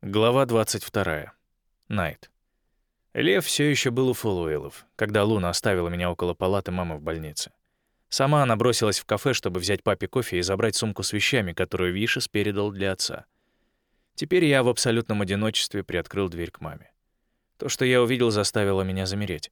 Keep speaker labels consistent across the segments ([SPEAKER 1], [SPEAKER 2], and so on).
[SPEAKER 1] Глава 22. Найт. Лев все еще был у Фолуэлов, когда Луна оставила меня около палаты мамы в больнице. Сама она бросилась в кафе, чтобы взять папе кофе и забрать сумку с вещами, которую Вишес передал для отца. Теперь я в абсолютном одиночестве приоткрыл дверь к маме. То, что я увидел, заставило меня замереть.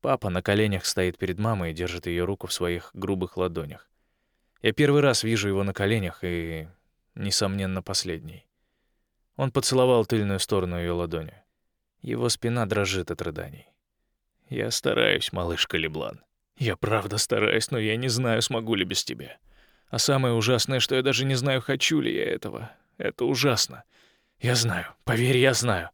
[SPEAKER 1] Папа на коленях стоит перед мамой и держит ее руку в своих грубых ладонях. Я первый раз вижу его на коленях и, несомненно, последний. Он поцеловал тыльную сторону ее ладони. Его спина дрожит от рыданий. «Я стараюсь, малышка Леблан. Я правда стараюсь, но я не знаю, смогу ли без тебя. А самое ужасное, что я даже не знаю, хочу ли я этого. Это ужасно. Я знаю, поверь, я знаю.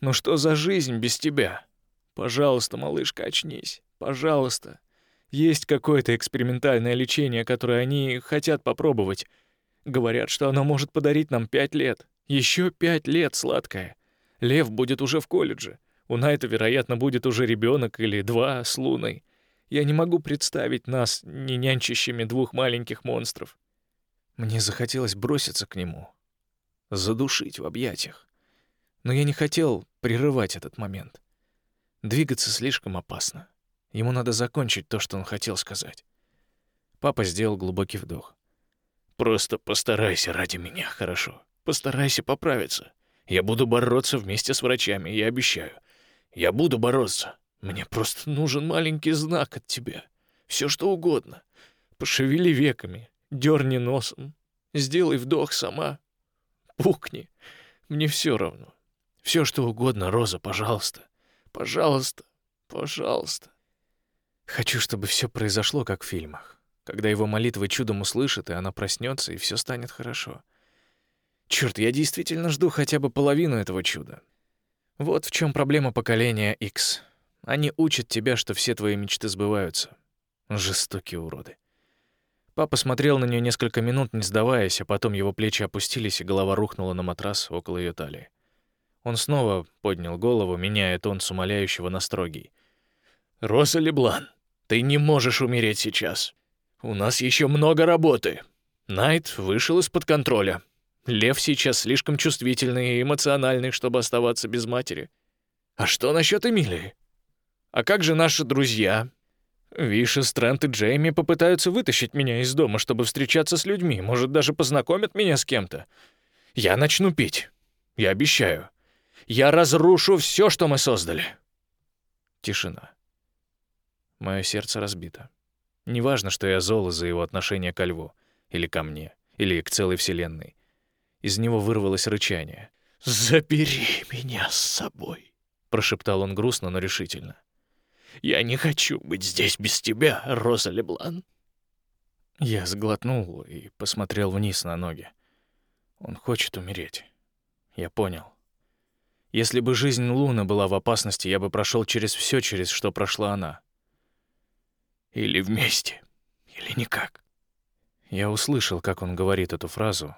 [SPEAKER 1] Но что за жизнь без тебя? Пожалуйста, малышка, очнись. Пожалуйста. Есть какое-то экспериментальное лечение, которое они хотят попробовать. Говорят, что оно может подарить нам пять лет. Еще пять лет, сладкая. Лев будет уже в колледже. У Найта, вероятно, будет уже ребенок или два с Луной. Я не могу представить нас не нянчащими двух маленьких монстров. Мне захотелось броситься к нему, задушить в объятиях. Но я не хотел прерывать этот момент. Двигаться слишком опасно. Ему надо закончить то, что он хотел сказать. Папа сделал глубокий вдох. «Просто постарайся ради меня, хорошо?» Постарайся поправиться. Я буду бороться вместе с врачами, я обещаю. Я буду бороться. Мне просто нужен маленький знак от тебя. Все что угодно. Пошевели веками, дерни носом, сделай вдох сама. Пукни. Мне все равно. Все что угодно, Роза, пожалуйста. Пожалуйста. Пожалуйста. Хочу, чтобы все произошло, как в фильмах. Когда его молитвы чудом услышат, и она проснется, и все станет хорошо. Черт, я действительно жду хотя бы половину этого чуда. Вот в чем проблема поколения X. Они учат тебя, что все твои мечты сбываются. Жестокие уроды. Папа смотрел на нее несколько минут, не сдаваясь, а потом его плечи опустились, и голова рухнула на матрас около ее талии. Он снова поднял голову, меняя тон с умоляющего на строгий. «Роса Леблан, ты не можешь умереть сейчас. У нас еще много работы. Найт вышел из-под контроля. Лев сейчас слишком чувствительный и эмоциональный, чтобы оставаться без матери. А что насчет Эмилии? А как же наши друзья? Виша, Стрэнд и Джейми попытаются вытащить меня из дома, чтобы встречаться с людьми, может, даже познакомят меня с кем-то. Я начну пить. Я обещаю. Я разрушу все, что мы создали. Тишина. Мое сердце разбито. Неважно, что я зол из-за его отношения ко льву, или ко мне, или к целой вселенной. Из него вырвалось рычание. «Забери меня с собой», — прошептал он грустно, но решительно. «Я не хочу быть здесь без тебя, Роза Леблан». Я сглотнул и посмотрел вниз на ноги. Он хочет умереть. Я понял. Если бы жизнь Луны была в опасности, я бы прошел через все, через что прошла она. Или вместе, или никак. Я услышал, как он говорит эту фразу,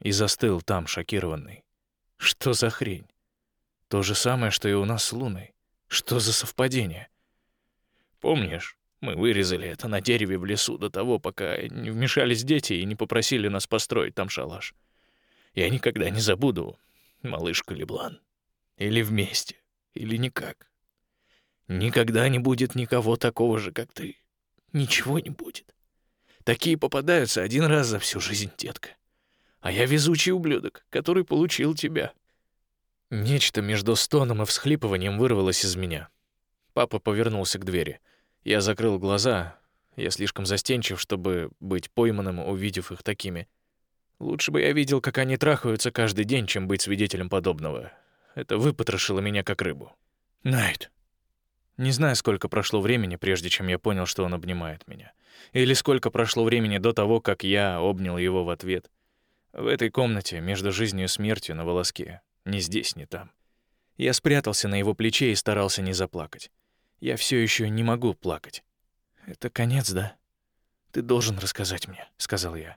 [SPEAKER 1] и застыл там, шокированный. Что за хрень? То же самое, что и у нас с Луной. Что за совпадение? Помнишь, мы вырезали это на дереве в лесу до того, пока не вмешались дети и не попросили нас построить там шалаш. Я никогда не забуду, малышка Леблан. Или вместе, или никак. Никогда не будет никого такого же, как ты. Ничего не будет. Такие попадаются один раз за всю жизнь, детка а я везучий ублюдок, который получил тебя». Нечто между стоном и всхлипыванием вырвалось из меня. Папа повернулся к двери. Я закрыл глаза. Я слишком застенчив, чтобы быть пойманным, увидев их такими. Лучше бы я видел, как они трахаются каждый день, чем быть свидетелем подобного. Это выпотрошило меня как рыбу. Найт. Не знаю, сколько прошло времени, прежде чем я понял, что он обнимает меня. Или сколько прошло времени до того, как я обнял его в ответ. В этой комнате, между жизнью и смертью, на волоске. Ни здесь, ни там. Я спрятался на его плече и старался не заплакать. Я все еще не могу плакать. «Это конец, да?» «Ты должен рассказать мне», — сказал я.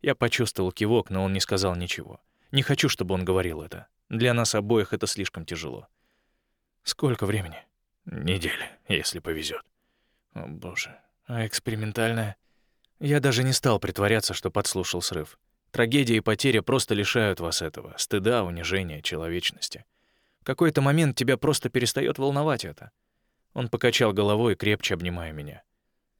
[SPEAKER 1] Я почувствовал кивок, но он не сказал ничего. Не хочу, чтобы он говорил это. Для нас обоих это слишком тяжело. «Сколько времени?» «Неделя, если повезет. «О, боже. А экспериментальная?» Я даже не стал притворяться, что подслушал срыв. Трагедия и потеря просто лишают вас этого. Стыда, унижения, человечности. В какой-то момент тебя просто перестает волновать это. Он покачал головой, крепче обнимая меня.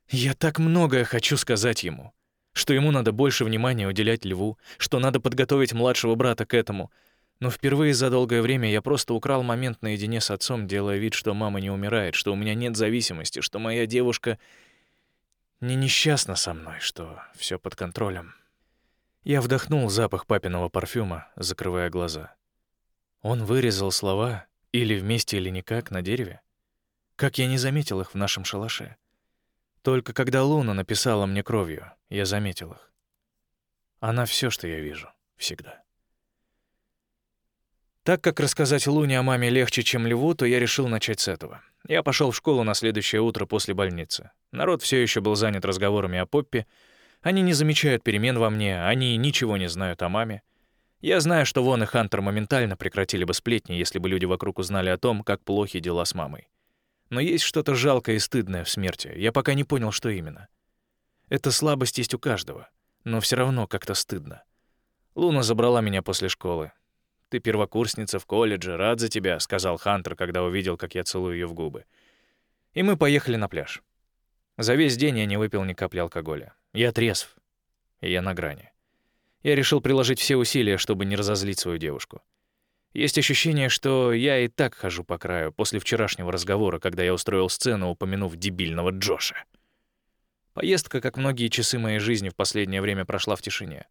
[SPEAKER 1] Я так многое хочу сказать ему. Что ему надо больше внимания уделять Льву, что надо подготовить младшего брата к этому. Но впервые за долгое время я просто украл момент наедине с отцом, делая вид, что мама не умирает, что у меня нет зависимости, что моя девушка не несчастна со мной, что все под контролем. Я вдохнул запах папиного парфюма, закрывая глаза. Он вырезал слова или вместе, или никак на дереве. Как я не заметил их в нашем шалаше. Только когда Луна написала мне кровью, я заметил их. Она все, что я вижу, всегда. Так как рассказать Луне о маме легче, чем Льву, то я решил начать с этого. Я пошел в школу на следующее утро после больницы. Народ все еще был занят разговорами о Поппе. Они не замечают перемен во мне, они ничего не знают о маме. Я знаю, что Вон и Хантер моментально прекратили бы сплетни, если бы люди вокруг узнали о том, как плохи дела с мамой. Но есть что-то жалкое и стыдное в смерти. Я пока не понял, что именно. Эта слабость есть у каждого, но все равно как-то стыдно. Луна забрала меня после школы. «Ты первокурсница в колледже, рад за тебя», — сказал Хантер, когда увидел, как я целую ее в губы. И мы поехали на пляж. За весь день я не выпил ни капли алкоголя. Я трезв, и я на грани. Я решил приложить все усилия, чтобы не разозлить свою девушку. Есть ощущение, что я и так хожу по краю после вчерашнего разговора, когда я устроил сцену, упомянув дебильного Джоша. Поездка, как многие часы моей жизни в последнее время, прошла в тишине.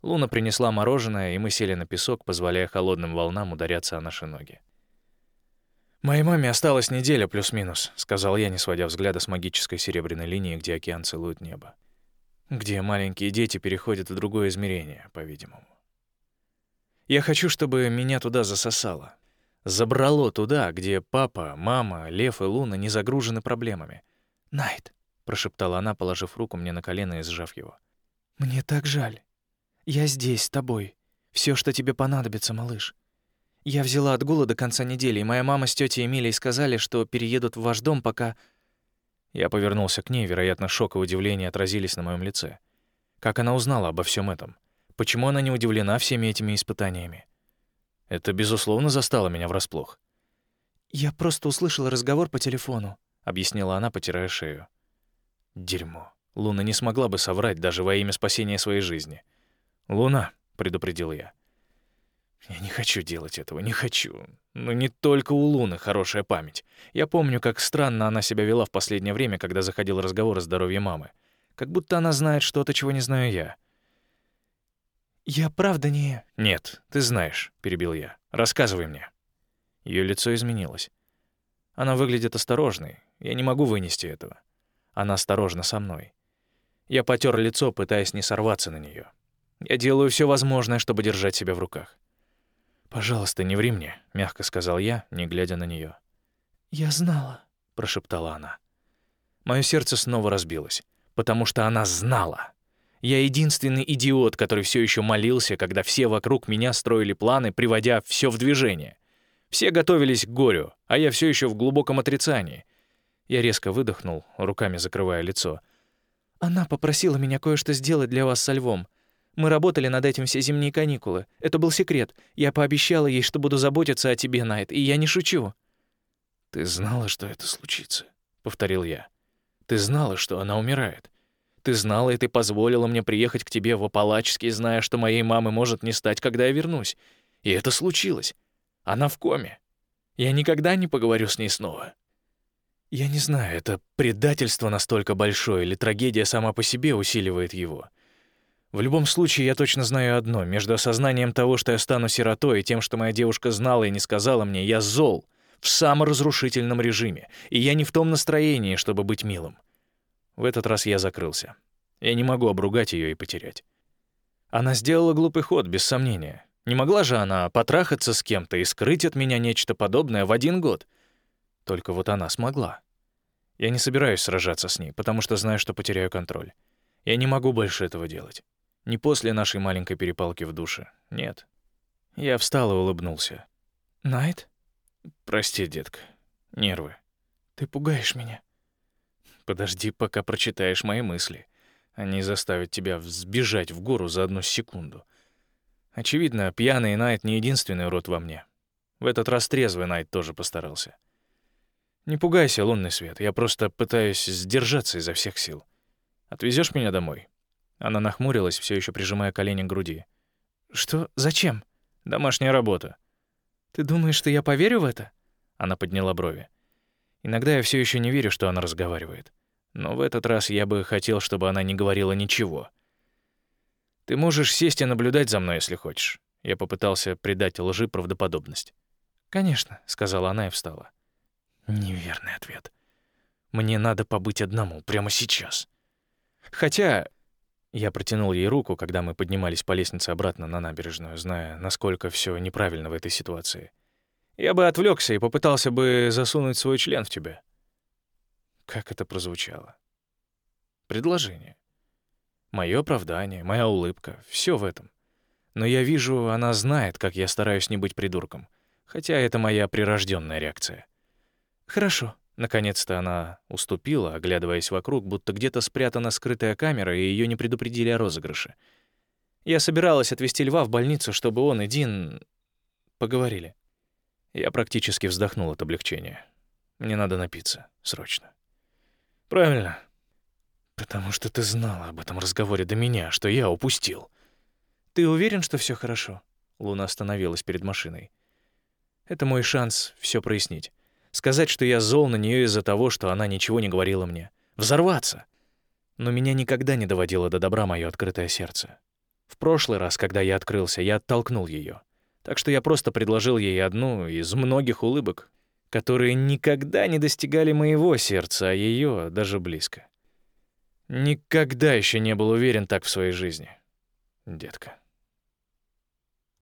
[SPEAKER 1] Луна принесла мороженое, и мы сели на песок, позволяя холодным волнам ударяться о наши ноги. «Моей маме осталась неделя плюс-минус», — сказал я, не сводя взгляда с магической серебряной линии, где океан целует небо где маленькие дети переходят в другое измерение, по-видимому. Я хочу, чтобы меня туда засосало. Забрало туда, где папа, мама, Лев и Луна не загружены проблемами. «Найт», — прошептала она, положив руку мне на колено и сжав его. «Мне так жаль. Я здесь, с тобой. Все, что тебе понадобится, малыш. Я взяла отгул до конца недели, и моя мама с тетей Эмилией сказали, что переедут в ваш дом, пока я повернулся к ней, вероятно, шок и удивление отразились на моем лице. Как она узнала обо всем этом? Почему она не удивлена всеми этими испытаниями? Это, безусловно, застало меня врасплох. «Я просто услышала разговор по телефону», — объяснила она, потирая шею. «Дерьмо. Луна не смогла бы соврать даже во имя спасения своей жизни». «Луна», — предупредил я, — я не хочу делать этого, не хочу. Но не только у Луны хорошая память. Я помню, как странно она себя вела в последнее время, когда заходил разговор о здоровье мамы. Как будто она знает что-то, чего не знаю я. «Я правда не...» «Нет, ты знаешь», — перебил я. «Рассказывай мне». Ее лицо изменилось. Она выглядит осторожной. Я не могу вынести этого. Она осторожна со мной. Я потер лицо, пытаясь не сорваться на нее. Я делаю все возможное, чтобы держать себя в руках. «Пожалуйста, не ври мне», — мягко сказал я, не глядя на нее.
[SPEAKER 2] «Я знала», —
[SPEAKER 1] прошептала она. Мое сердце снова разбилось, потому что она знала. Я единственный идиот, который все еще молился, когда все вокруг меня строили планы, приводя все в движение. Все готовились к горю, а я все еще в глубоком отрицании. Я резко выдохнул, руками закрывая лицо.
[SPEAKER 2] «Она попросила меня кое-что сделать для вас со львом. Мы работали над этим все зимние каникулы. Это был секрет. Я пообещала ей, что буду заботиться о тебе, Найт, и я не шучу».
[SPEAKER 1] «Ты знала, что это случится», — повторил я. «Ты знала, что она умирает. Ты знала, и ты позволила мне приехать к тебе в Апалачский, зная, что моей мамы может не стать, когда я вернусь. И это случилось. Она в коме. Я никогда не поговорю с ней снова». Я не знаю, это предательство настолько большое или трагедия сама по себе усиливает его. В любом случае, я точно знаю одно. Между осознанием того, что я стану сиротой, и тем, что моя девушка знала и не сказала мне, я зол, в саморазрушительном режиме, и я не в том настроении, чтобы быть милым. В этот раз я закрылся. Я не могу обругать ее и потерять. Она сделала глупый ход, без сомнения. Не могла же она потрахаться с кем-то и скрыть от меня нечто подобное в один год. Только вот она смогла. Я не собираюсь сражаться с ней, потому что знаю, что потеряю контроль. Я не могу больше этого делать. Не после нашей маленькой перепалки в душе. Нет. Я встал и улыбнулся.
[SPEAKER 2] «Найт?»
[SPEAKER 1] «Прости, детка. Нервы».
[SPEAKER 2] «Ты пугаешь меня».
[SPEAKER 1] «Подожди, пока прочитаешь мои мысли. Они заставят тебя взбежать в гору за одну секунду. Очевидно, пьяный Найт не единственный урод во мне. В этот раз трезвый Найт тоже постарался. Не пугайся, лунный свет, я просто пытаюсь сдержаться изо всех сил. Отвезешь меня домой?» Она нахмурилась, все еще прижимая колени к груди.
[SPEAKER 2] «Что? Зачем?»
[SPEAKER 1] «Домашняя работа».
[SPEAKER 2] «Ты думаешь, что я поверю в это?»
[SPEAKER 1] Она подняла брови. Иногда я все еще не верю, что она разговаривает. Но в этот раз я бы хотел, чтобы она не говорила ничего. Ты можешь сесть и наблюдать за мной, если хочешь. Я попытался придать лжи правдоподобность.
[SPEAKER 2] «Конечно», — сказала она и встала.
[SPEAKER 1] Неверный ответ. Мне надо побыть одному прямо сейчас. Хотя я протянул ей руку, когда мы поднимались по лестнице обратно на набережную, зная, насколько все неправильно в этой ситуации. Я бы отвлекся и попытался бы засунуть свой член в тебя. Как это прозвучало? Предложение. Мое оправдание, моя улыбка — все в этом. Но я вижу, она знает, как я стараюсь не быть придурком, хотя это моя прирожденная реакция.
[SPEAKER 2] «Хорошо».
[SPEAKER 1] Наконец-то она уступила, оглядываясь вокруг, будто где-то спрятана скрытая камера, и ее не предупредили о розыгрыше. Я собиралась отвезти Льва в больницу, чтобы он и Дин поговорили. Я практически вздохнул от облегчения. Мне надо напиться. Срочно. Правильно. Потому что ты знала об этом разговоре до меня, что я упустил.
[SPEAKER 2] Ты уверен, что все хорошо?
[SPEAKER 1] Луна остановилась перед машиной. Это мой шанс все прояснить. Сказать, что я зол на нее из-за того, что она ничего не говорила мне. Взорваться. Но меня никогда не доводило до добра мое открытое сердце. В прошлый раз, когда я открылся, я оттолкнул ее. Так что я просто предложил ей одну из многих улыбок, которые никогда не достигали моего сердца, а ее даже близко. Никогда еще не был уверен так в своей жизни, детка.